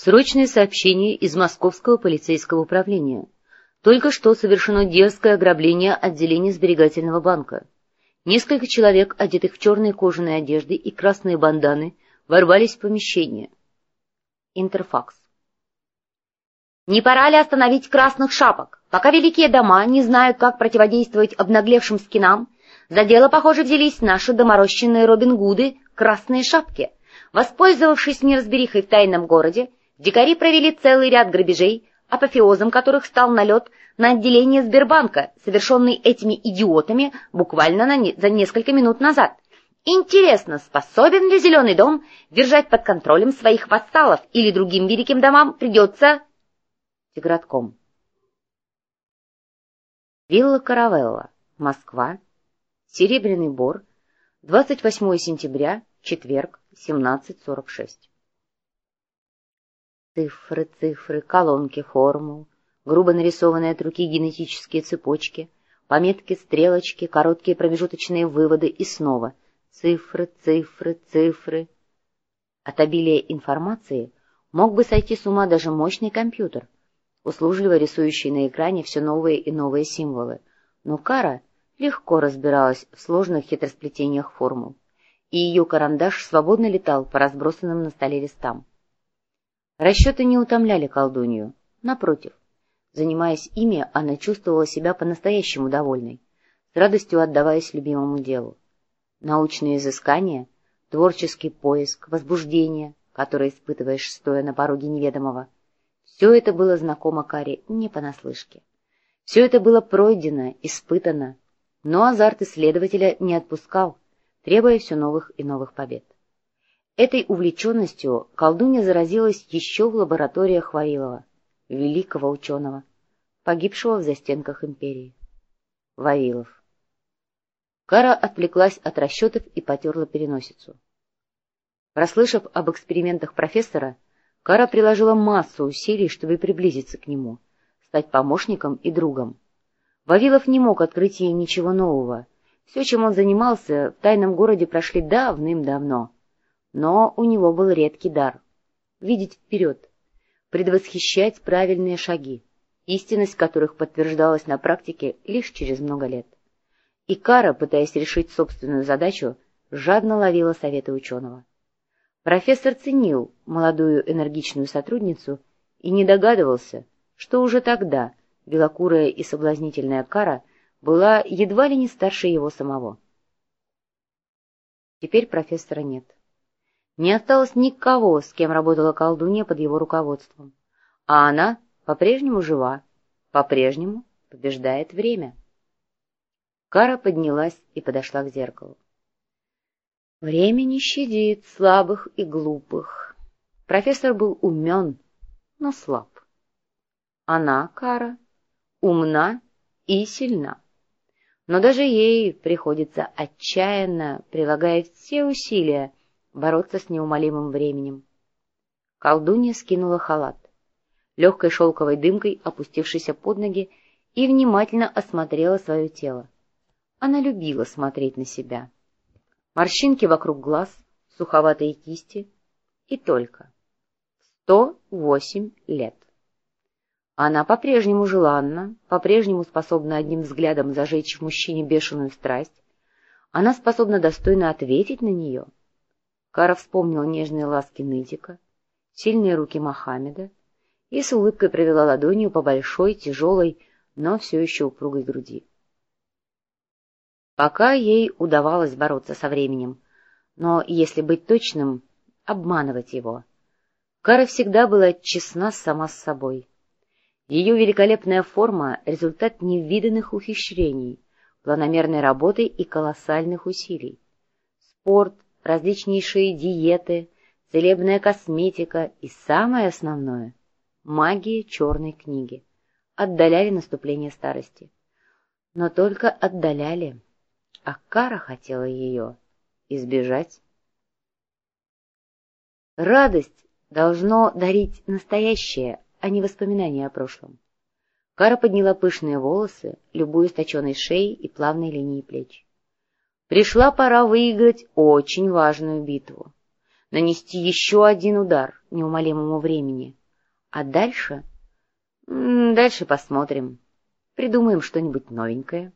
Срочное сообщение из Московского полицейского управления. Только что совершено дерзкое ограбление отделения сберегательного банка. Несколько человек, одетых в черные кожаные одежды и красные банданы, ворвались в помещение. Интерфакс. Не пора ли остановить красных шапок? Пока великие дома не знают, как противодействовать обнаглевшим скинам, за дело, похоже, взялись наши доморощенные Робин Гуды красные шапки. Воспользовавшись неразберихой в тайном городе, Дикари провели целый ряд грабежей, апофеозом которых стал налет на отделение Сбербанка, совершенный этими идиотами буквально на не... за несколько минут назад. Интересно, способен ли Зеленый дом держать под контролем своих вассалов или другим великим домам придется... Тигратком. Вилла Каравелла, Москва, Серебряный Бор, 28 сентября, четверг, 17.46. Цифры, цифры, колонки, формул, грубо нарисованные от руки генетические цепочки, пометки, стрелочки, короткие промежуточные выводы и снова цифры, цифры, цифры. От обилия информации мог бы сойти с ума даже мощный компьютер, услужливо рисующий на экране все новые и новые символы. Но Кара легко разбиралась в сложных хитросплетениях формул, и ее карандаш свободно летал по разбросанным на столе листам. Расчеты не утомляли колдунью. Напротив, занимаясь ими, она чувствовала себя по-настоящему довольной, с радостью отдаваясь любимому делу. Научные изыскания, творческий поиск, возбуждение, которое испытываешь, стоя на пороге неведомого. Все это было знакомо Каре не понаслышке. Все это было пройдено, испытано, но азарт исследователя не отпускал, требуя все новых и новых побед. Этой увлеченностью колдунья заразилась еще в лабораториях Вавилова, великого ученого, погибшего в застенках империи. Вавилов. Кара отвлеклась от расчетов и потерла переносицу. Прослышав об экспериментах профессора, Кара приложила массу усилий, чтобы приблизиться к нему, стать помощником и другом. Вавилов не мог открыть ей ничего нового. Все, чем он занимался, в тайном городе прошли давным-давно — но у него был редкий дар — видеть вперед, предвосхищать правильные шаги, истинность которых подтверждалась на практике лишь через много лет. И Кара, пытаясь решить собственную задачу, жадно ловила советы ученого. Профессор ценил молодую энергичную сотрудницу и не догадывался, что уже тогда белокурая и соблазнительная Кара была едва ли не старше его самого. Теперь профессора нет. Не осталось никого, с кем работала колдунья под его руководством. А она по-прежнему жива, по-прежнему побеждает время. Кара поднялась и подошла к зеркалу. Время не щадит слабых и глупых. Профессор был умен, но слаб. Она, Кара, умна и сильна. Но даже ей приходится отчаянно, прилагая все усилия, бороться с неумолимым временем. Колдунья скинула халат, легкой шелковой дымкой опустившейся под ноги, и внимательно осмотрела свое тело. Она любила смотреть на себя. Морщинки вокруг глаз, суховатые кисти и только. Сто восемь лет. Она по-прежнему желанна, по-прежнему способна одним взглядом зажечь в мужчине бешеную страсть. Она способна достойно ответить на нее — Кара вспомнила нежные ласки Нытика, сильные руки Мохаммеда и с улыбкой провела ладонью по большой, тяжелой, но все еще упругой груди. Пока ей удавалось бороться со временем, но, если быть точным, обманывать его. Кара всегда была честна сама с собой. Ее великолепная форма — результат невиданных ухищрений, планомерной работы и колоссальных усилий. Спорт — различнейшие диеты, целебная косметика и, самое основное, магия черной книги отдаляли наступление старости. Но только отдаляли, а Кара хотела ее избежать. Радость должно дарить настоящее, а не воспоминания о прошлом. Кара подняла пышные волосы, любую точеной шеей и плавной линией плеч. Пришла пора выиграть очень важную битву. нанести еще один удар неумолимому времени. А дальше... Дальше посмотрим. Придумаем что-нибудь новенькое.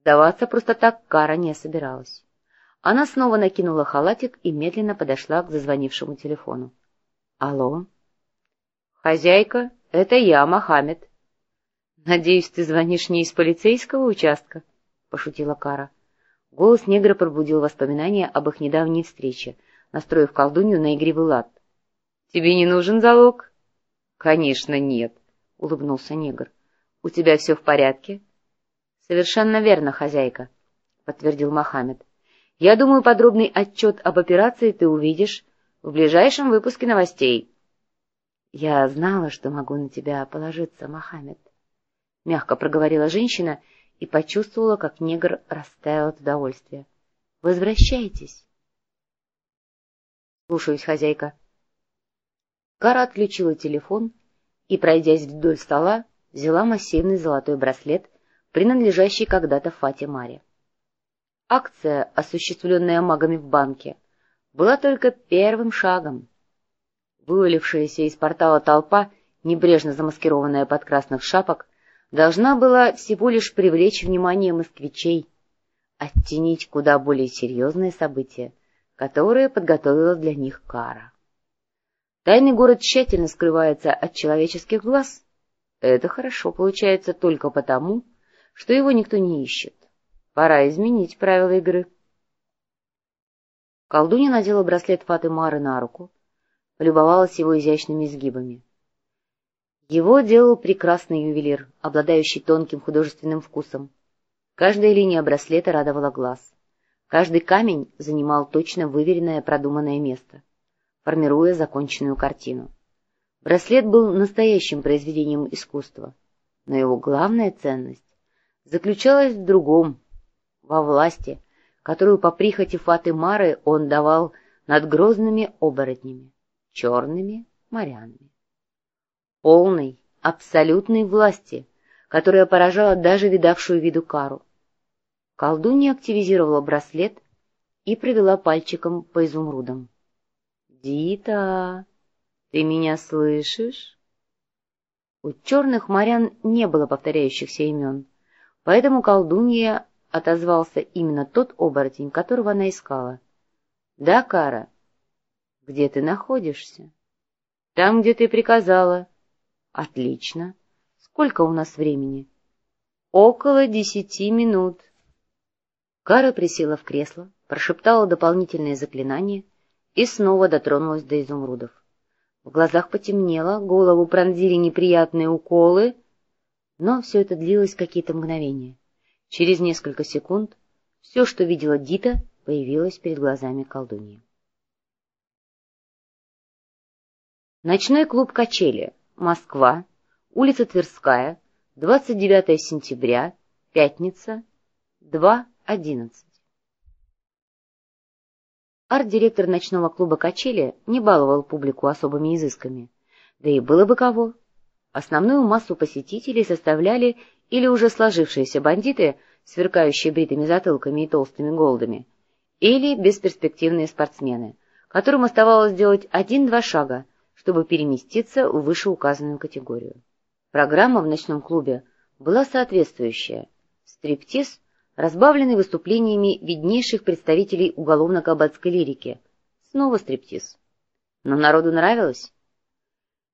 Сдаваться просто так Кара не собиралась. Она снова накинула халатик и медленно подошла к зазвонившему телефону. — Алло? — Хозяйка, это я, Мохаммед. — Надеюсь, ты звонишь не из полицейского участка? — пошутила Кара. Голос негра пробудил воспоминания об их недавней встрече, настроив колдунью на игривый лад. — Тебе не нужен залог? — Конечно, нет, — улыбнулся негр. — У тебя все в порядке? — Совершенно верно, хозяйка, — подтвердил Мохаммед. — Я думаю, подробный отчет об операции ты увидишь в ближайшем выпуске новостей. — Я знала, что могу на тебя положиться, Мохаммед, — мягко проговорила женщина и почувствовала, как негр растаял от удовольствия. — Возвращайтесь. — Слушаюсь, хозяйка. Кара отключила телефон и, пройдясь вдоль стола, взяла массивный золотой браслет, принадлежащий когда-то Фате Маре. Акция, осуществленная магами в банке, была только первым шагом. Вывалившаяся из портала толпа, небрежно замаскированная под красных шапок, должна была всего лишь привлечь внимание москвичей, оттенить куда более серьезные события, которые подготовила для них кара. Тайный город тщательно скрывается от человеческих глаз. Это хорошо получается только потому, что его никто не ищет. Пора изменить правила игры. Колдунья надела браслет Фаты Мары на руку, полюбовалась его изящными изгибами. Его делал прекрасный ювелир, обладающий тонким художественным вкусом. Каждая линия браслета радовала глаз. Каждый камень занимал точно выверенное продуманное место, формируя законченную картину. Браслет был настоящим произведением искусства, но его главная ценность заключалась в другом, во власти, которую по прихоти Фаты Мары он давал над грозными оборотнями, черными морянами. Полной, абсолютной власти, которая поражала даже видавшую виду кару. Колдунья активизировала браслет и провела пальчиком по изумрудам. — Дита, ты меня слышишь? У черных морян не было повторяющихся имен, поэтому колдунья отозвался именно тот оборотень, которого она искала. — Да, Кара? — Где ты находишься? — Там, где ты приказала. — Отлично. Сколько у нас времени? — Около десяти минут. Кара присела в кресло, прошептала дополнительное заклинание и снова дотронулась до изумрудов. В глазах потемнело, голову пронзили неприятные уколы, но все это длилось какие-то мгновения. Через несколько секунд все, что видела Дита, появилось перед глазами колдуньи. Ночной клуб «Качели», Москва, улица Тверская, 29 сентября, пятница, 2 11. Арт-директор ночного клуба «Качели» не баловал публику особыми изысками. Да и было бы кого. Основную массу посетителей составляли или уже сложившиеся бандиты, сверкающие бритыми затылками и толстыми голдами, или бесперспективные спортсмены, которым оставалось сделать один-два шага, чтобы переместиться в вышеуказанную категорию. Программа в ночном клубе была соответствующая. Стриптиз — разбавленный выступлениями виднейших представителей уголовно-кабацкой лирики. Снова стриптиз. Но народу нравилось.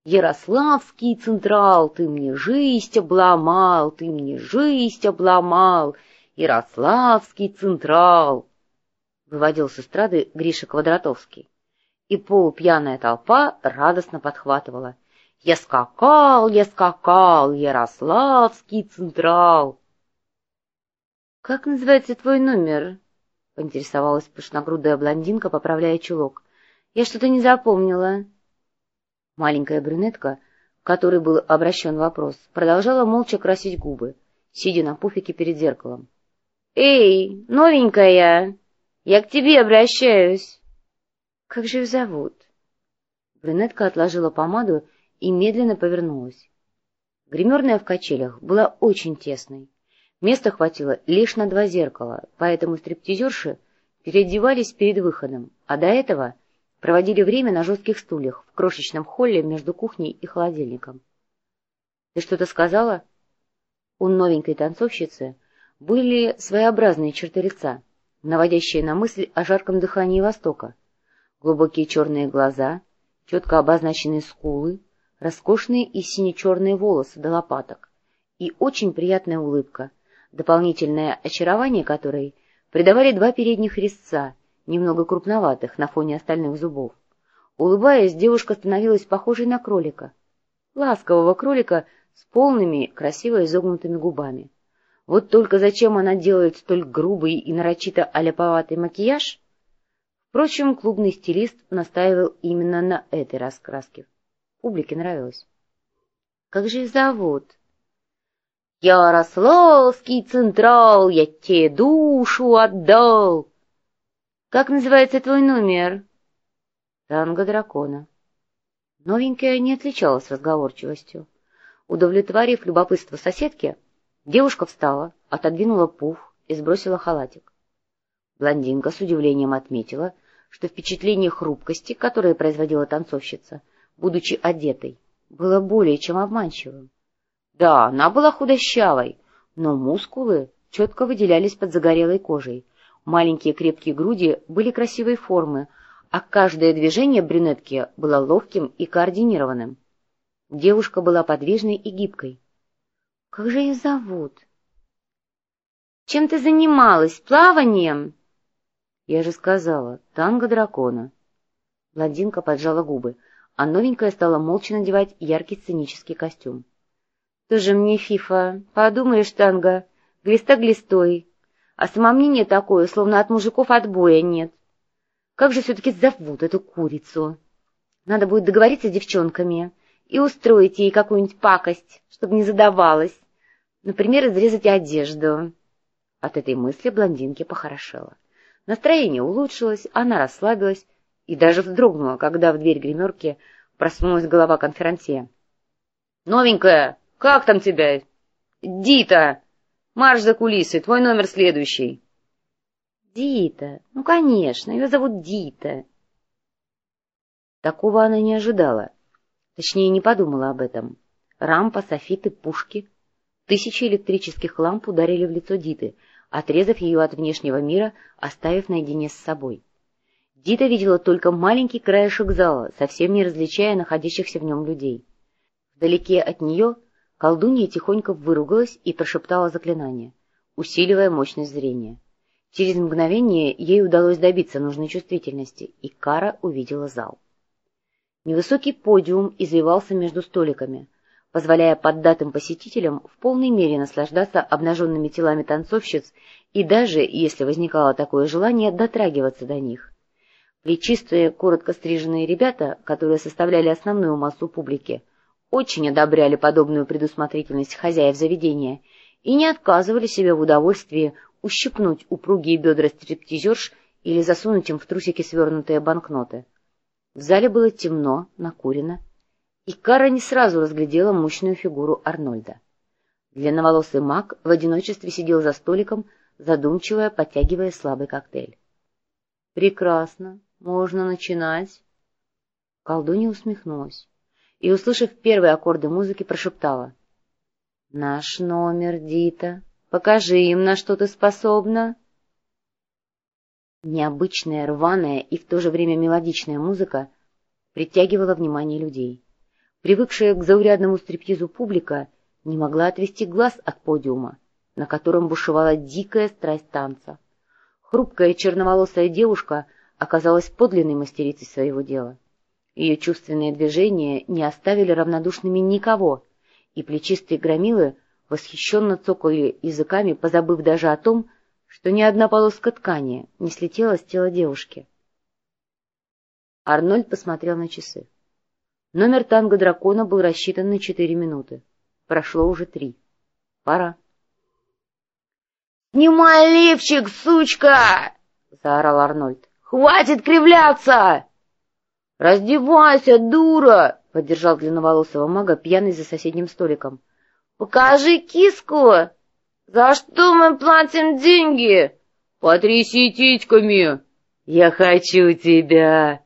«Ярославский Централ, ты мне жизнь обломал, ты мне жизнь обломал, Ярославский Централ!» Выводил с эстрады Гриша Квадратовский. И полупьяная толпа радостно подхватывала. «Я скакал, я скакал, Ярославский Централ!» «Как называется твой номер?» — поинтересовалась пышногрудая блондинка, поправляя чулок. «Я что-то не запомнила». Маленькая брюнетка, к которой был обращен вопрос, продолжала молча красить губы, сидя на пуфике перед зеркалом. «Эй, новенькая, я к тебе обращаюсь». «Как же ее зовут?» Брюнетка отложила помаду и медленно повернулась. Гримерная в качелях была очень тесной. Места хватило лишь на два зеркала, поэтому стриптизерши переодевались перед выходом, а до этого проводили время на жестких стульях в крошечном холле между кухней и холодильником. — Ты что-то сказала? У новенькой танцовщицы были своеобразные черты лица, наводящие на мысль о жарком дыхании Востока. Глубокие черные глаза, четко обозначенные скулы, роскошные и сине-черные волосы до лопаток и очень приятная улыбка, дополнительное очарование которой придавали два передних резца, немного крупноватых на фоне остальных зубов. Улыбаясь, девушка становилась похожей на кролика. Ласкового кролика с полными, красиво изогнутыми губами. Вот только зачем она делает столь грубый и нарочито аляповатый макияж? Впрочем, клубный стилист настаивал именно на этой раскраске. Публике нравилось. — Как же их зовут? — Ярославский Централ, я тебе душу отдал. — Как называется твой номер? — Танго дракона. Новенькая не отличалась разговорчивостью. Удовлетворив любопытство соседки, девушка встала, отодвинула пуф и сбросила халатик. Блондинка с удивлением отметила, что впечатление хрупкости, которое производила танцовщица, будучи одетой, было более чем обманчивым. Да, она была худощавой, но мускулы четко выделялись под загорелой кожей. Маленькие крепкие груди были красивой формы, а каждое движение брюнетки было ловким и координированным. Девушка была подвижной и гибкой. — Как же ее зовут? — Чем ты занималась? Плаванием? — Я же сказала, танго дракона. Блондинка поджала губы, а новенькая стала молча надевать яркий сценический костюм. — Тоже мне фифа. Подумаешь, танго, глиста глистой. А самомнение такое, словно от мужиков отбоя нет. Как же все-таки зовут эту курицу? Надо будет договориться с девчонками и устроить ей какую-нибудь пакость, чтобы не задавалась. Например, изрезать одежду. От этой мысли блондинке похорошело. Настроение улучшилось, она расслабилась и даже вздрогнула, когда в дверь гримерки просунулась голова конферансье. — Новенькая, как там тебя? — Дита! Марш за кулисы, твой номер следующий. — Дита, ну, конечно, ее зовут Дита. Такого она не ожидала. Точнее, не подумала об этом. Рампа, софиты, пушки. Тысячи электрических ламп ударили в лицо Диты, отрезав ее от внешнего мира, оставив наедине с собой. Дита видела только маленький краешек зала, совсем не различая находящихся в нем людей. Вдалеке от нее колдунья тихонько выругалась и прошептала заклинание, усиливая мощность зрения. Через мгновение ей удалось добиться нужной чувствительности, и Кара увидела зал. Невысокий подиум извивался между столиками, позволяя поддатым посетителям в полной мере наслаждаться обнаженными телами танцовщиц и даже, если возникало такое желание, дотрагиваться до них. Плечистые, коротко стриженные ребята, которые составляли основную массу публики, очень одобряли подобную предусмотрительность хозяев заведения и не отказывали себе в удовольствии ущипнуть упругие бедра стриптизерш или засунуть им в трусики свернутые банкноты. В зале было темно, накурено, и Кара не сразу разглядела мощную фигуру Арнольда. Длинноволосый маг в одиночестве сидел за столиком, задумчиво подтягивая слабый коктейль. — Прекрасно, можно начинать. Колдунья усмехнулась и, услышав первые аккорды музыки, прошептала. — Наш номер, Дита, покажи им, на что ты способна. Необычная, рваная и в то же время мелодичная музыка притягивала внимание людей. Привыкшая к заурядному стриптизу публика не могла отвести глаз от подиума, на котором бушевала дикая страсть танца. Хрупкая черноволосая девушка оказалась подлинной мастерицей своего дела. Ее чувственные движения не оставили равнодушными никого, и плечистые громилы восхищенно цокали языками, позабыв даже о том, что ни одна полоска ткани не слетела с тела девушки. Арнольд посмотрел на часы. Номер танго дракона был рассчитан на четыре минуты. Прошло уже три. Пора. — Снимай лифчик, сучка! — заорал Арнольд. — Хватит кривляться! — Раздевайся, дура! — поддержал длинноволосого мага, пьяный за соседним столиком. — Покажи киску! «За что мы платим деньги?» «Потряси титьками!» «Я хочу тебя!»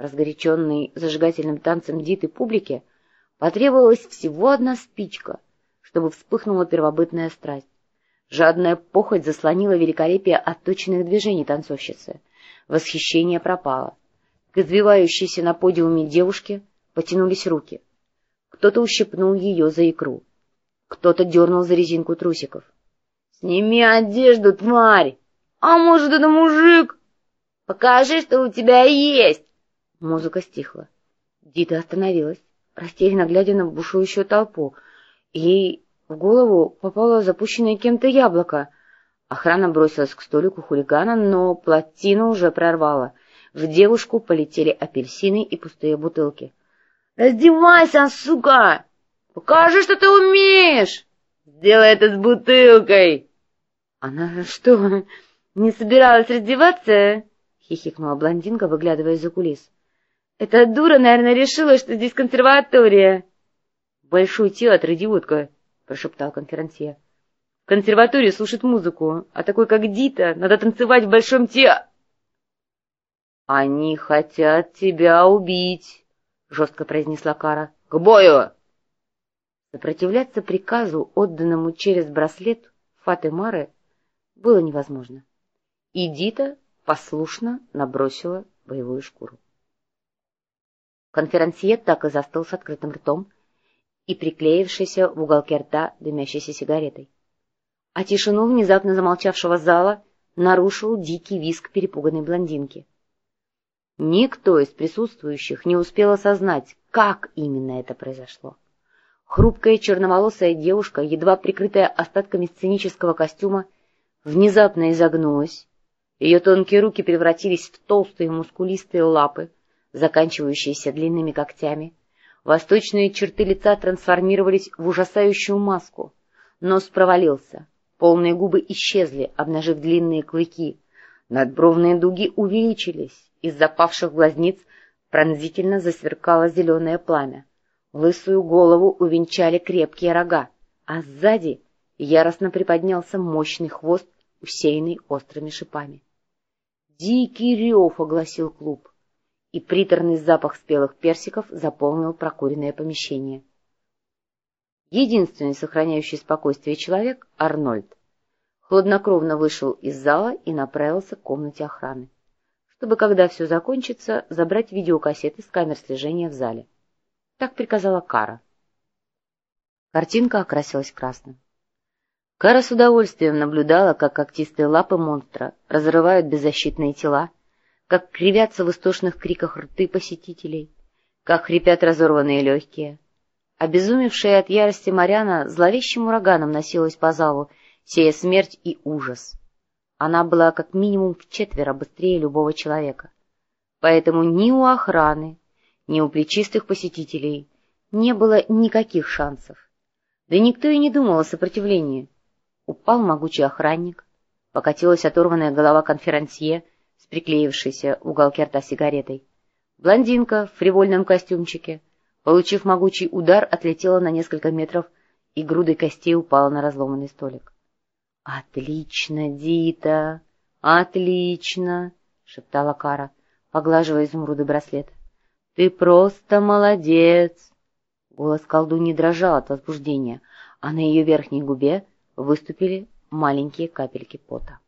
Разгоряченной зажигательным танцем Диты публике потребовалась всего одна спичка, чтобы вспыхнула первобытная страсть. Жадная похоть заслонила великолепие отточенных движений танцовщицы. Восхищение пропало. К извивающейся на подиуме девушке потянулись руки. Кто-то ущипнул ее за икру. Кто-то дернул за резинку трусиков. — Сними одежду, тварь! А может, это мужик? Покажи, что у тебя есть! Музыка стихла. Дита остановилась, растерянно глядя на бушующую толпу. Ей в голову попало запущенное кем-то яблоко. Охрана бросилась к столику хулигана, но плотину уже прорвала. В девушку полетели апельсины и пустые бутылки. «Раздевайся, сука! Покажи, что ты умеешь! Сделай это с бутылкой!» «Она что, не собиралась раздеваться?» — хихикнула блондинка, выглядывая за кулис. «Эта дура, наверное, решила, что здесь консерватория». «Большой театр, идиотка!» — прошептал конферансье. «В консерватории слушать музыку, а такой, как Дита, надо танцевать в большом те...» «Они хотят тебя убить!» — жестко произнесла Кара. — К бою! Сопротивляться приказу, отданному через браслет Фаты Мары, было невозможно. И Дита послушно набросила боевую шкуру. Конферансье так и застыл с открытым ртом и приклеившийся в уголке рта дымящейся сигаретой. А тишину внезапно замолчавшего зала нарушил дикий визг перепуганной блондинки. Никто из присутствующих не успел осознать, как именно это произошло. Хрупкая черноволосая девушка, едва прикрытая остатками сценического костюма, внезапно изогнулась. Ее тонкие руки превратились в толстые мускулистые лапы, заканчивающиеся длинными когтями. Восточные черты лица трансформировались в ужасающую маску. Нос провалился, полные губы исчезли, обнажив длинные клыки. Надбровные дуги увеличились, из запавших глазниц пронзительно засверкало зеленое пламя. Лысую голову увенчали крепкие рога, а сзади яростно приподнялся мощный хвост, усеянный острыми шипами. Дикий рев огласил клуб, и приторный запах спелых персиков заполнил прокуренное помещение. Единственный сохраняющий спокойствие человек — Арнольд. Хладнокровно вышел из зала и направился к комнате охраны чтобы, когда все закончится, забрать видеокассеты с камер слежения в зале. Так приказала Кара. Картинка окрасилась красным. Кара с удовольствием наблюдала, как когтистые лапы монстра разрывают беззащитные тела, как кривятся в истошных криках рты посетителей, как хрипят разорванные легкие. Обезумевшая от ярости Марьяна зловещим ураганом носилась по залу, сея смерть и ужас. Она была как минимум в четверо быстрее любого человека. Поэтому ни у охраны, ни у плечистых посетителей не было никаких шансов. Да никто и не думал о сопротивлении. Упал могучий охранник, покатилась оторванная голова конферансье с приклеившейся в рта сигаретой. Блондинка в фривольном костюмчике, получив могучий удар, отлетела на несколько метров и грудой костей упала на разломанный столик. — Отлично, Дита, отлично, — шептала Кара, поглаживая изумруды браслета. — Ты просто молодец! Голос колдуньи дрожал от возбуждения, а на ее верхней губе выступили маленькие капельки пота.